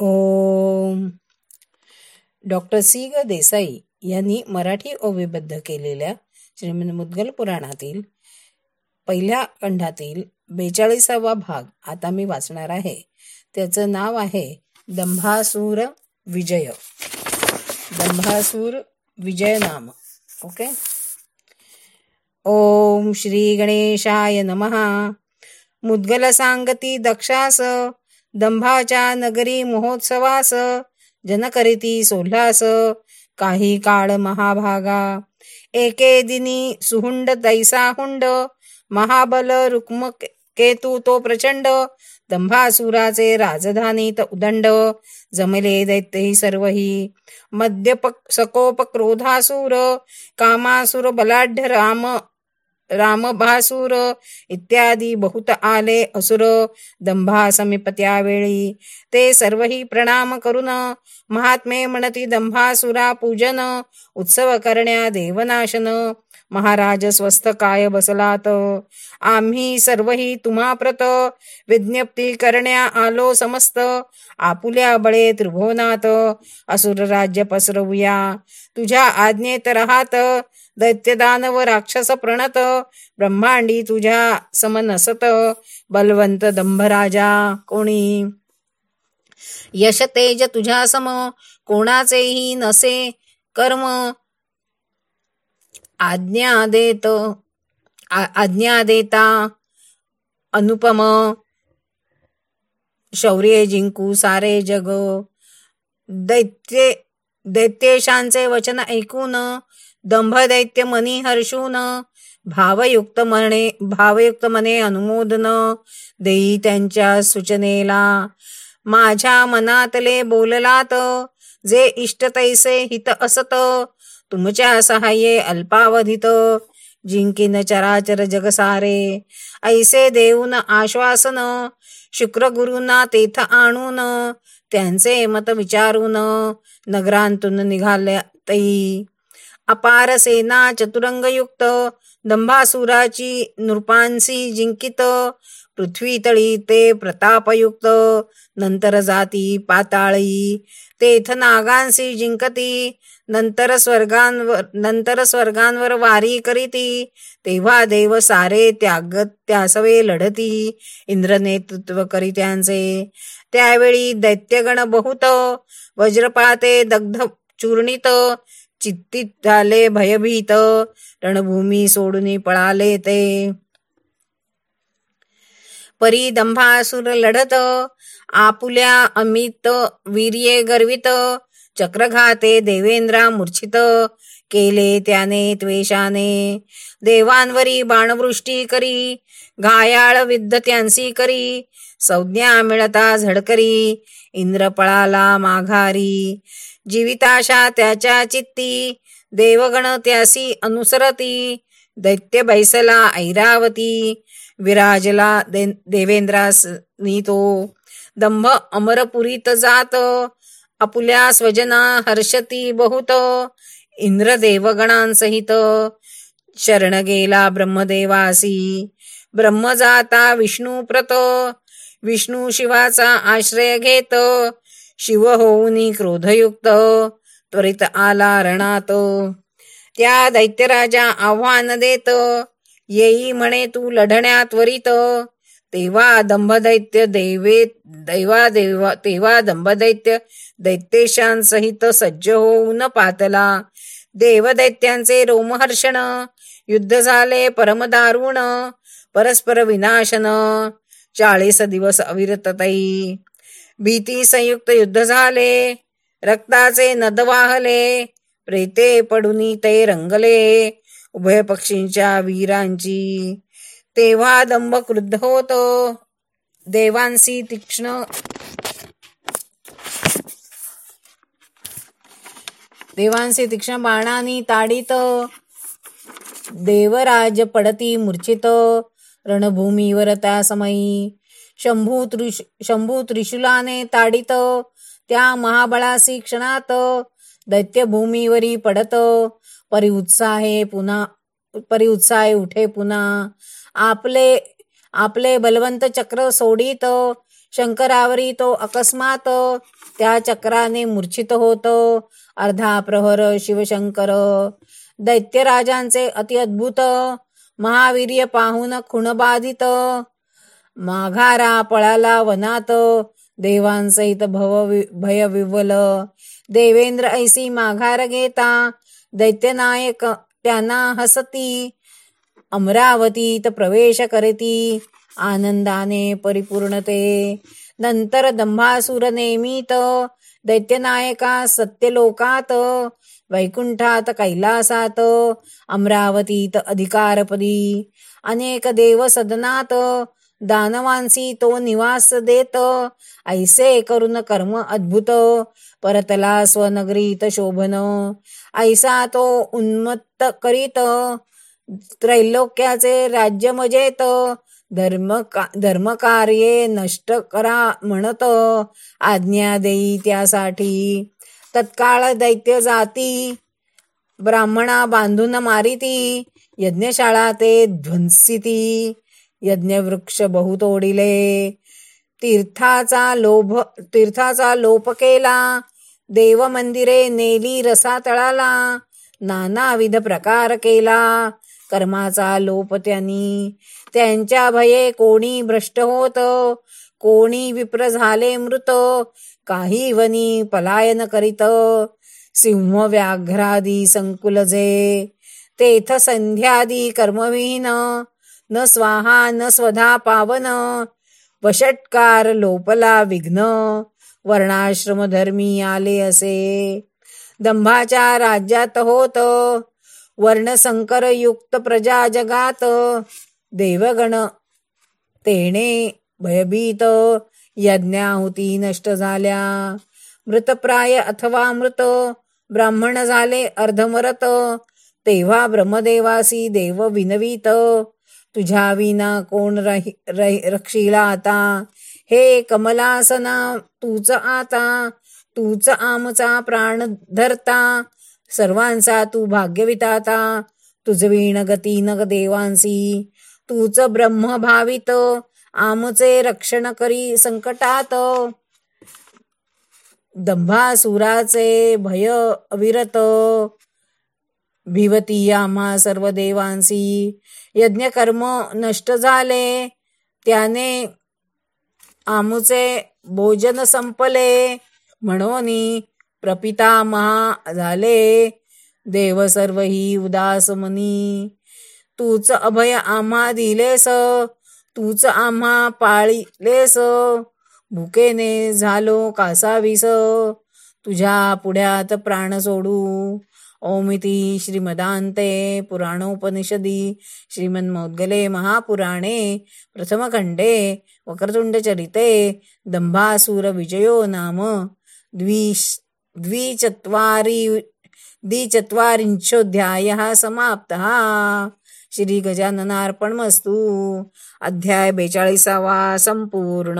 ओम. Doctor C ग देसाई यांनी मराठी ओविबद्ध केलेल्या श्रीमंत मुद्गल पुराणातील पहिल्या खंडातील बेचाळीसावा भाग आता मी वाचणार आहे. त्याचं नाव आहे दंभासूर विजय. दंभासूर विजय नाम. ओके? ओम श्री गणेशाय नमहा मुद्गल सांगती दक्षास दंभाच्या नगरी महोत्सवास जनकरिती सोल्हास काही काळ महाभागा. एके दिनी सुहुंड तैसा हुंड महाबल रुक्म केतू तो प्रचंड दंभासुराचे राजधानीत उदंड जमले दैत्यही सर्वही. मद्यप सकोप क्रोधासूर कामासुर बलाढ्य राम रामभासूर इत्यादी बहुत आले असुर दंभा समीप त्यावेळी ते सर्वही प्रणाम करून महात्मे म्हणती दंभासुरा पूजन उत्सव करण्या देवनाशन महाराज स्वस्थ काय बसलात? आम्ही सर्वही तुम्हा प्रत विज्ञप्ती करण्या आलो समस्त आपुल्या बळे त्रिभुवनात. असुर राज्य पसरवूया. तुझ्या आज्ञेत राहात दैत्यदानव राक्षस प्रणत ब्रह्मांडी तुझ्या समनसत बलवंत दंभराजा कोणी? यश तेज तुझ्या सम कोणाचेही नसे कर्म आज्ञा देत आज्ञा देता अनुपम. शौर्य जिंकू सारे जग दैत्य दैत्येशांचे वचन ऐकून दंभ दैत्य मनी हर्षून भावयुक्त मने भावयुक्त मने अनुमोदन देई त्यांच्या सूचनेला. माझ्या मनातले बोललात जे इष्ट तैसे हित असत तुमच्या सहाय्ये अल्पावधीत जिंकीन चराचर जगसारे. ऐसे देऊन आश्वासन शुक्रगुरूंना तेथ आणून त्यांचे मत विचारून नगरांतून निघाल्या तई अपार सेना चतुरंगयुक्त दंभासुराची नृपांसी जिंकित पृथ्वी तळी ते प्रतापयुक्त नंतर जाती पाताळी तेथ नागांसी जिंकती नंतर स्वर्गांवर नंतर स्वर्गांवर वारी करीती तेव्हा देव सारे त्याग त्यासवे लढती इंद्र नेतृत्व करी त्यांचे. त्यावेळी दैत्यगण बहुत वज्रपाते दग्ध चूर्णित चित्तीत झाले भयभीत रणभूमी सोडून पळाले ते. परी दंभासुर लढत आपुल्या अमित वीर्ये गर्वित चक्रघाते देवेंद्रा मूर्छित केले त्याने त्वेषाने देवांवरी बाणवृष्टी करी घायाळ विद्ध त्यांसी करी संज्ञा मिळता झडकरी इंद्रपळाला माघारी. जीविताशा त्याच्या चित्ती देवगण त्यासी अनुसरती दैत्य बैसला ऐरावती विराजला दे देवेंद्रास नीतो. दंभ अमरपुरीत जात आपुल्या स्वजना हर्षती बहुत इंद्रदेवगणांसहित शरण गेला ब्रह्मदेवासी. ब्रह्म जाता विष्णू प्रत विष्णू शिवाचा आश्रय घेत शिव होऊनी क्रोधयुक्त त्वरित आला रणात त्या दैत्यराजा आव्हान देत येई म्हणे तू लढण्या त्वरित तेव्हा दंभदैत्य दैवे दैवा देवा तेव्हा दंभदैत्य दैत्येशांसहित सज्ज होऊन पातला. देवदैत्यांचे रोमहर्षण युद्ध झाले परमदारुण परस्पर विनाशन. चाळीस दिवस अविरतताई भीती संयुक्त युद्ध झाले रक्ताचे नद वाहले प्रेते पडुनी ते रंगले उभय पक्षींच्या वीरांची तेव्हा दंभ क्रुद्ध होतो. देवांसी तीक्ष्ण. देवांसी तीक्ष्ण बाणानी ताडित. देवराज पडती मूर्छित. रणभूमीवर त्या समयी शंभू त्रिश शंभू त्रिशूलाने ताडित. त्या महाबळासी क्षणात दैत्यभूमीवरी पडत. परिउत्साहे पुन्हा परिउत्साहे उठे पुन्हा. आपले आपले बलवंत चक्र सोडित शंकरावरी तो अकस्मात त्या चक्राने मूर्छित होत. अर्धा प्रहर शिवशंकर दैत्यराजांचे अतिअद्भुत महावीर्य पाहून खुणबाधित माघारा पळाला वनात देवांसहित भव भय विवल देवेंद्र ऐसी माघार घेता दैत्यनायक त्यांना हसती. अमरावतीत प्रवेश करती. आनंदाने परिपूर्णते. नंतर दंभासुर नेमित. दैत्यनायका सत्यलोकात. वैकुंठात कैलासात. अमरावतीत अधिकारपदी. अनेक देव सदनात. दानवांसी तो निवास देत. ऐसे करून कर्म अद्भुत. परतला स्वनगरीत शोभन. ऐसा तो उन्मत्त करीत. त्रैलोक्याचे राज्य मजेत. धर्म धर्मकार्ये नष्ट करा म्हणत. आज्ञा देई त्यासाठी. तत्काळ दैत्य जाती. ब्राह्मणा बांधून मारिती. यज्ञशाळा ते ध्वंसिती. यज्ञवृक्ष बहुतोडिले तीर्थाचा लोभ तीर्थाचा लोप केला. देव मंदिरे नेली रसा तळाला नानाविध प्रकार केला. कर्माचा लोप त्यांनी. त्यांच्या भये कोणी भ्रष्ट होत? कोणी विप्र झाले मृत? काही वनी पलायन करीत? सिंह व्याघ्रादी संकुल जे. तेथ संध्यादी कर्मविहीन. न स्वाहा न स्वधा पावन. वषटकार लोपला विघ्न. वर्णाश्रम धर्मी आले असे. दंभाच्या राज्यात होत. वर्णसंकर युक्त प्रजा जगात. देवगण तेणे भयभीत. यज्ञाहुती नष्ट झाल्या. मृतप्राय अथवा मृत ब्राह्मण झाले अर्धमरत. तेव्हा ब्रह्मदेवासी देव विनवीत. तुझ्या विना कोण रक्षीला आता? हे कमलासना तूच आता. तूच आमचा प्राण धरता सर्वांचा तू भाग्यविताता तुझवीण गती नग देवांसी तूच ब्रह्म भावित आमचे रक्षण करी संकटात. दंभासुराचे भय अविरत भिवती आम्हा सर्व देवांसी. यज्ञकर्म नष्ट झाले त्याने आमुचे भोजन संपले. म्हणून प्रपिता महा झाले. देव सर्व ही उदास मनी. तूच अभय आम्हा दिलेस. तूच आम्हा पाळीलेस. भुकेने झालो कासावीस. तुझ्या पुढ्यात प्राण सोडू. ओमिती श्रीमदांते पुराणोपनिषदी. श्रीमन्मौद्गले महापुराणे प्रथमखंडे वक्रतुण्डचरिते दंभासुर विजयो नाम. द्विश द्विचत्वारि द्विचत्वारिंशोऽध्यायः समाप्तः। श्री गजाननार्पणमस्तु अध्याय बेचाळीसावा संपूर्ण